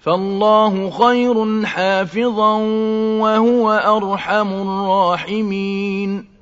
فَاللَّهُ خَيْرٌ حَافِظًا ۖ وَهُوَ أَرْحَمُ الرَّاحِمِينَ.